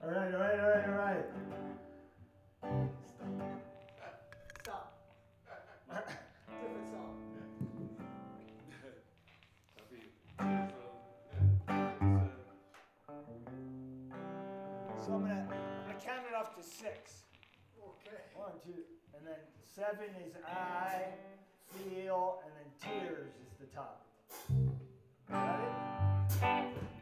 All right, all right, all right, all right. Stop. Different song. So I'm gonna, I count it off to six. Okay. One, two, and then seven is I feel, and then tears is the top. Got it? Okay.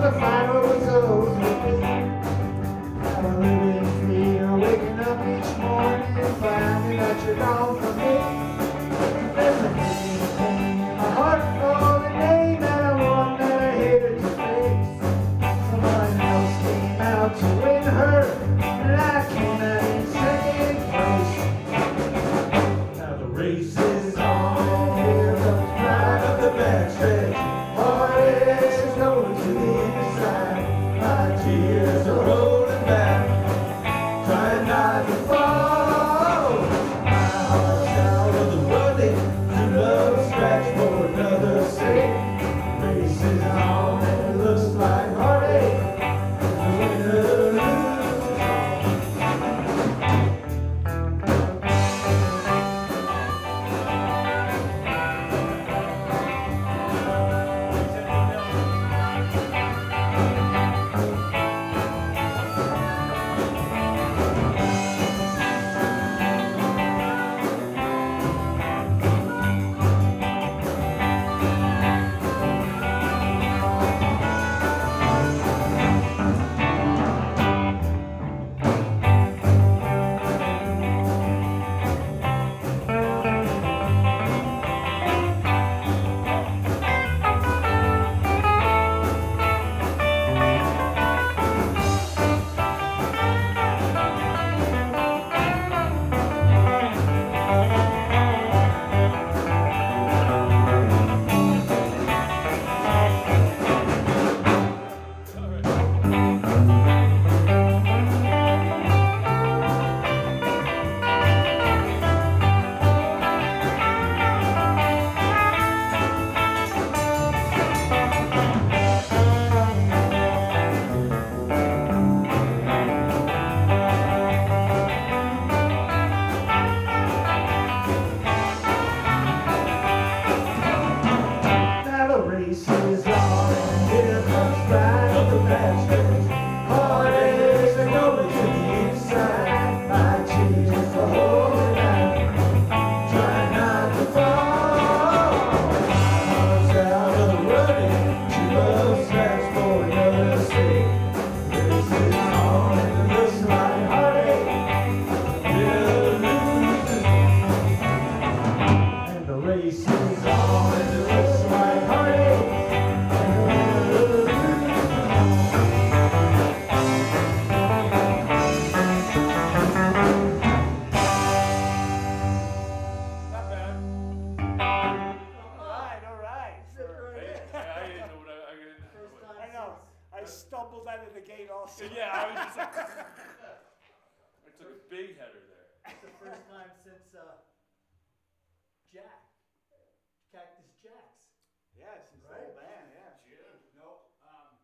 the final So, yeah, I was just like, I took a big header there. It's the first time since uh, Jack, Cactus Jacks. Yeah, since the Right? whole band, yeah. June. Nope, um,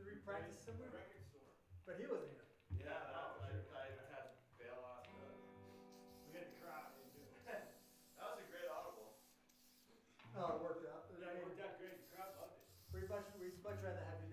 Did we practice somewhere? Record store. But he wasn't here. Yeah, no, I, I had to bail off the. we had the crowd, we do. That was a great audible. Oh, it worked out. Yeah, it worked out great, the crowd loved it. we much, we'd much rather have you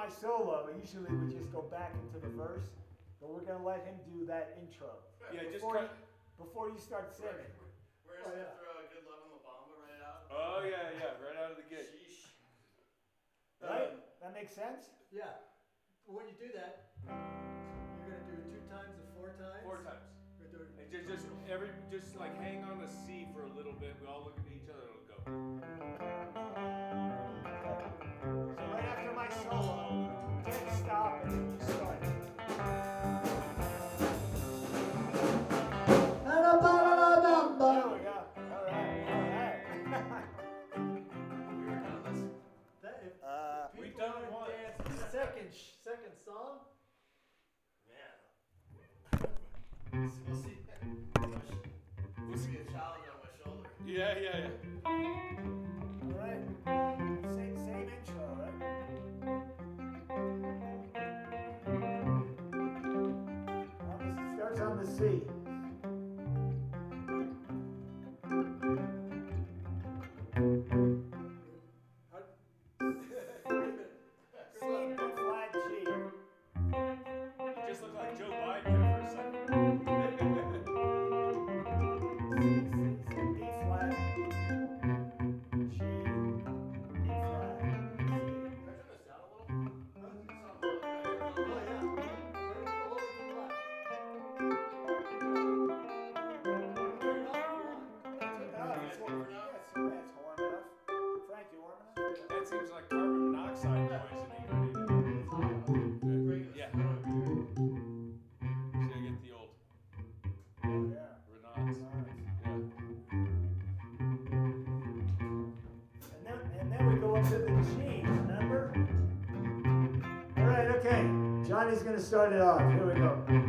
my solo, usually we just go back into the verse, but we're gonna let him do that intro. Yeah, just Before cut. you, before you start singing. We're Oh, just gonna yeah. throw a good love in La Bamba right out. Oh yeah, yeah, right out of the gate. Sheesh. Right? Um, that makes sense? Yeah. But when you do that, you're gonna do it two times or four times? Four times. You're gonna do And just, just every, just like hang on the C for a little bit. We all look at each other and go. Yeah, yeah, yeah. To remember? All right, okay. Johnny's gonna start it off. Here we go.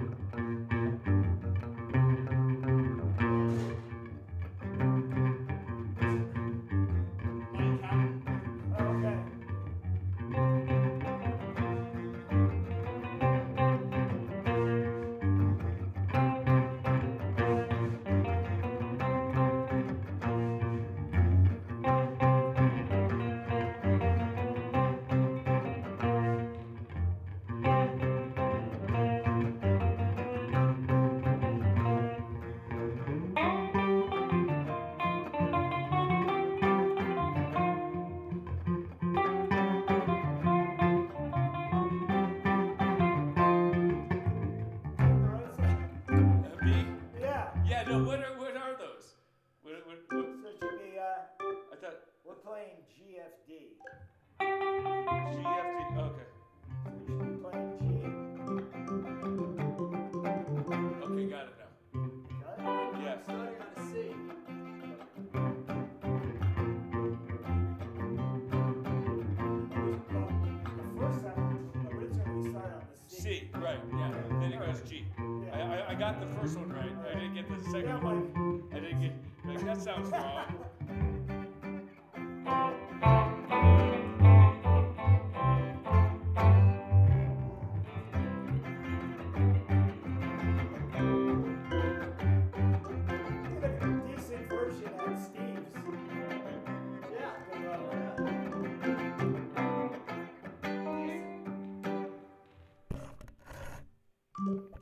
Yeah. Yeah, no, what are, what are those? What, what, what, So it should be, uh, I thought we're playing GFD. GFT, okay. So we should be playing G. Okay, got it now. Got it? Yes. Starting on a C. Well, the first time, originally we started on the C. C, right, yeah. Then it goes G. I, I, I got the first one right. I didn't get the second Yeah, one. I didn't get, like, that sounds wrong. Did a